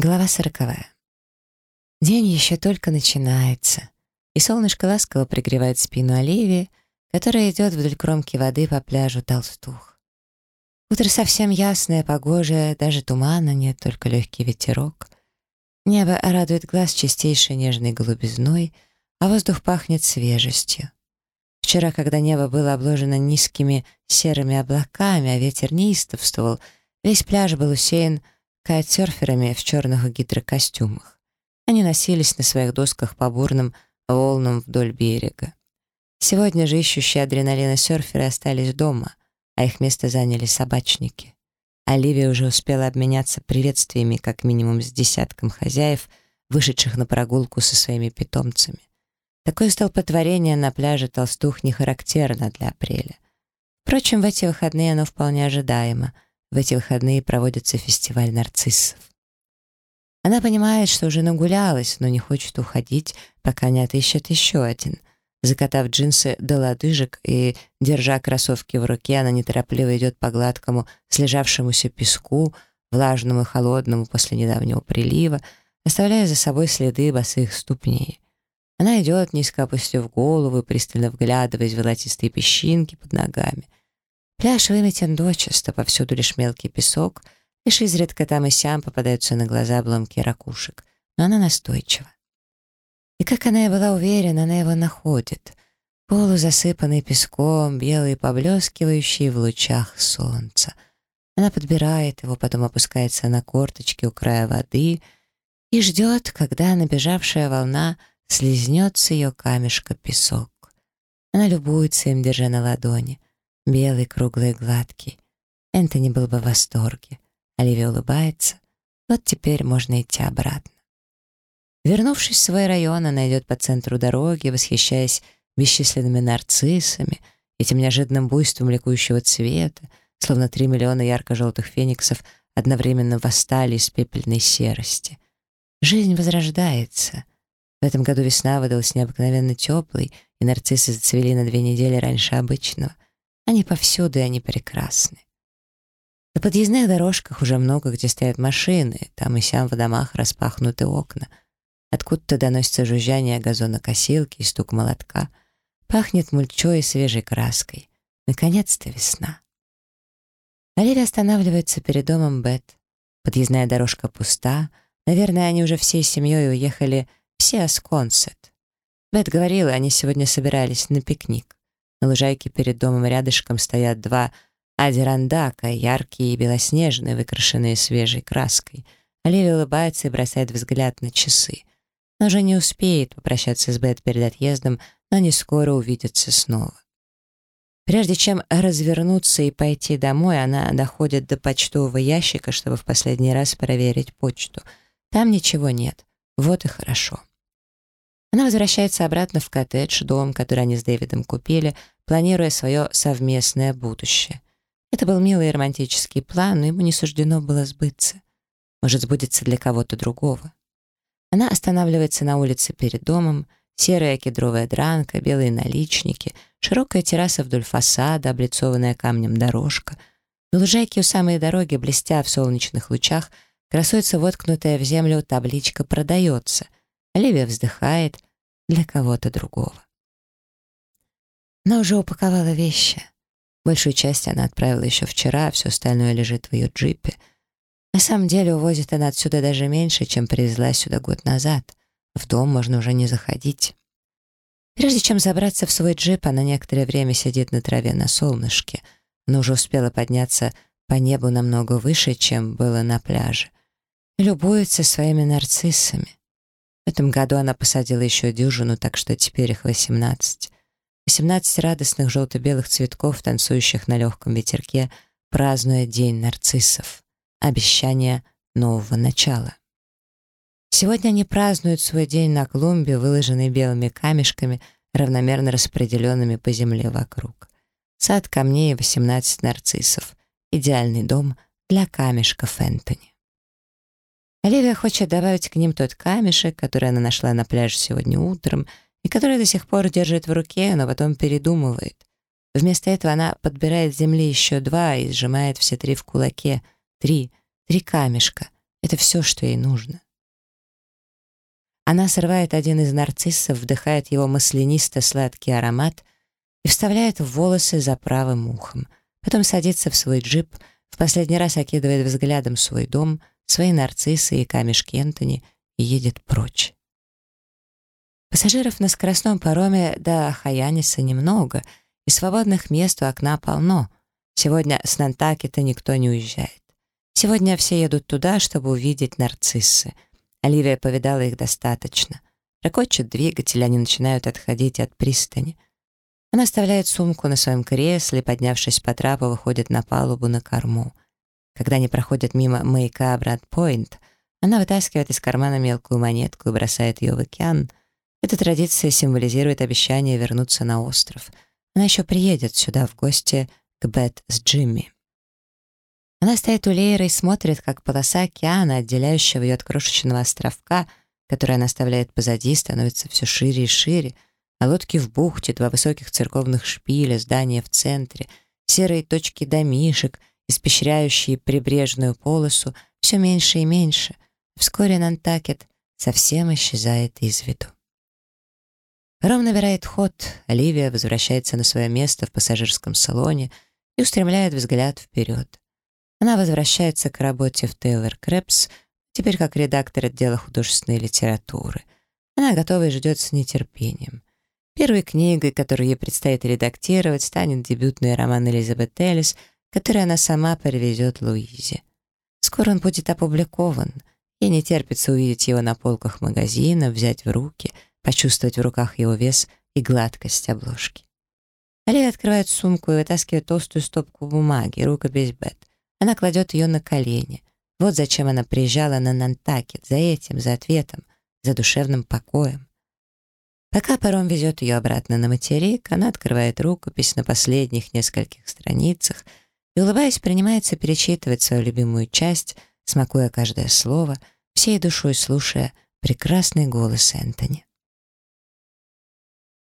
Глава сороковая. День еще только начинается, и солнышко ласково пригревает спину Оливии, которая идет вдоль кромки воды по пляжу Толстух. Утро совсем ясное, погожее, даже тумана нет, только легкий ветерок. Небо радует глаз чистейшей нежной голубизной, а воздух пахнет свежестью. Вчера, когда небо было обложено низкими серыми облаками, а ветер неистовствовал, весь пляж был усеян кайтсерферами в черных гидрокостюмах. Они носились на своих досках по бурным волнам вдоль берега. Сегодня же ищущие адреналина серферы остались дома, а их место заняли собачники. Оливия уже успела обменяться приветствиями как минимум с десятком хозяев, вышедших на прогулку со своими питомцами. Такое столпотворение на пляже Толстух не характерно для апреля. Впрочем, в эти выходные оно вполне ожидаемо — в эти выходные проводится фестиваль нарциссов. Она понимает, что уже нагулялась, но не хочет уходить, пока не отыщет еще один. Закатав джинсы до лодыжек и, держа кроссовки в руке, она неторопливо идет по гладкому, слежавшемуся песку, влажному и холодному после недавнего прилива, оставляя за собой следы босых ступней. Она идет, низко опустив голову и пристально вглядываясь в золотистые песчинки под ногами — Пляж выметен дочисто, повсюду лишь мелкий песок, лишь изредка там и сям попадаются на глаза обломки ракушек, но она настойчива. И как она и была уверена, она его находит. Полузасыпанный песком, белый, поблескивающий в лучах солнца. Она подбирает его, потом опускается на корточки у края воды и ждет, когда набежавшая волна слезнет с ее камешка песок. Она любуется им, держа на ладони — Белый, круглый, гладкий. Энтони был бы в восторге. Оливия улыбается. Вот теперь можно идти обратно. Вернувшись в свой район, она идет по центру дороги, восхищаясь бесчисленными нарциссами, этим неожиданным буйством ликующего цвета, словно три миллиона ярко-желтых фениксов одновременно восстали из пепельной серости. Жизнь возрождается. В этом году весна выдалась необыкновенно теплой, и нарциссы зацвели на две недели раньше обычного — они повсюду, и они прекрасны. На подъездных дорожках уже много где стоят машины, там и сям в домах распахнуты окна. Откуда-то доносится жужжание газонокосилки и стук молотка. Пахнет мульчой и свежей краской. Наконец-то весна. Оливия останавливается перед домом Бет. Подъездная дорожка пуста. Наверное, они уже всей семьей уехали в Сиасконсет. Бет говорила, они сегодня собирались на пикник. На лужайке перед домом рядышком стоят два адирандака, яркие и белоснежные, выкрашенные свежей краской. Оливия улыбается и бросает взгляд на часы. Она уже не успеет попрощаться с Бет перед отъездом, но они скоро увидятся снова. Прежде чем развернуться и пойти домой, она доходит до почтового ящика, чтобы в последний раз проверить почту. Там ничего нет. Вот и хорошо. Она возвращается обратно в коттедж, дом, который они с Дэвидом купили, планируя свое совместное будущее. Это был милый и романтический план, но ему не суждено было сбыться. Может, сбудется для кого-то другого. Она останавливается на улице перед домом, серая кедровая дранка, белые наличники, широкая терраса вдоль фасада, облицованная камнем дорожка. На лужайке у самой дороги, блестя в солнечных лучах, красуется воткнутая в землю табличка «Продается», Оливия вздыхает для кого-то другого. Она уже упаковала вещи. Большую часть она отправила еще вчера, все остальное лежит в ее джипе. На самом деле увозит она отсюда даже меньше, чем привезла сюда год назад. В дом можно уже не заходить. Прежде чем забраться в свой джип, она некоторое время сидит на траве на солнышке. Она уже успела подняться по небу намного выше, чем было на пляже. Любуется своими нарциссами. В этом году она посадила еще дюжину, так что теперь их 18. 18 радостных желто-белых цветков, танцующих на легком ветерке, празднуя День нарциссов. Обещание нового начала. Сегодня они празднуют свой день на клумбе, выложенной белыми камешками, равномерно распределенными по земле вокруг. Сад камней и 18 нарциссов. Идеальный дом для камешка Фентони. Оливия хочет добавить к ним тот камешек, который она нашла на пляже сегодня утром и который до сих пор держит в руке, но потом передумывает. Вместо этого она подбирает с земли еще два и сжимает все три в кулаке. Три. Три камешка. Это все, что ей нужно. Она срывает один из нарциссов, вдыхает его маслянисто-сладкий аромат и вставляет в волосы за правым ухом. Потом садится в свой джип, в последний раз окидывает взглядом свой дом, свои нарциссы и камешки Энтони и едет прочь. Пассажиров на скоростном пароме до Хаяниса немного, и свободных мест у окна полно. Сегодня с Нантакета никто не уезжает. Сегодня все едут туда, чтобы увидеть нарциссы — Оливия повидала их достаточно. Рокочет двигатель, они начинают отходить от пристани. Она оставляет сумку на своем кресле, поднявшись по трапу, выходит на палубу на корму. Когда они проходят мимо маяка Брэдпойнт, она вытаскивает из кармана мелкую монетку и бросает ее в океан. Эта традиция символизирует обещание вернуться на остров. Она еще приедет сюда в гости к Бет с Джимми. Она стоит у Лейры и смотрит, как полоса океана, отделяющего ее от крошечного островка, который она оставляет позади, становится все шире и шире, а лодки в бухте, два высоких церковных шпиля, здания в центре, серые точки домишек, испещряющие прибрежную полосу, все меньше и меньше. Вскоре Нантакет совсем исчезает из виду. Ром набирает ход, Оливия возвращается на свое место в пассажирском салоне и устремляет взгляд вперед. Она возвращается к работе в Тейлор Крэпс, теперь как редактор отдела художественной литературы. Она готова и ждет с нетерпением. Первой книгой, которую ей предстоит редактировать, станет дебютный роман Элизабет Эллис, который она сама привезет Луизе. Скоро он будет опубликован. Ей не терпится увидеть его на полках магазина, взять в руки, почувствовать в руках его вес и гладкость обложки. Алия открывает сумку и вытаскивает толстую стопку бумаги, рукопись Бет. Она кладет ее на колени. Вот зачем она приезжала на Нантакет, за этим, за ответом, за душевным покоем. Пока паром везет ее обратно на материк, она открывает рукопись на последних нескольких страницах и, улыбаясь, принимается перечитывать свою любимую часть, смакуя каждое слово, всей душой слушая прекрасный голос Энтони.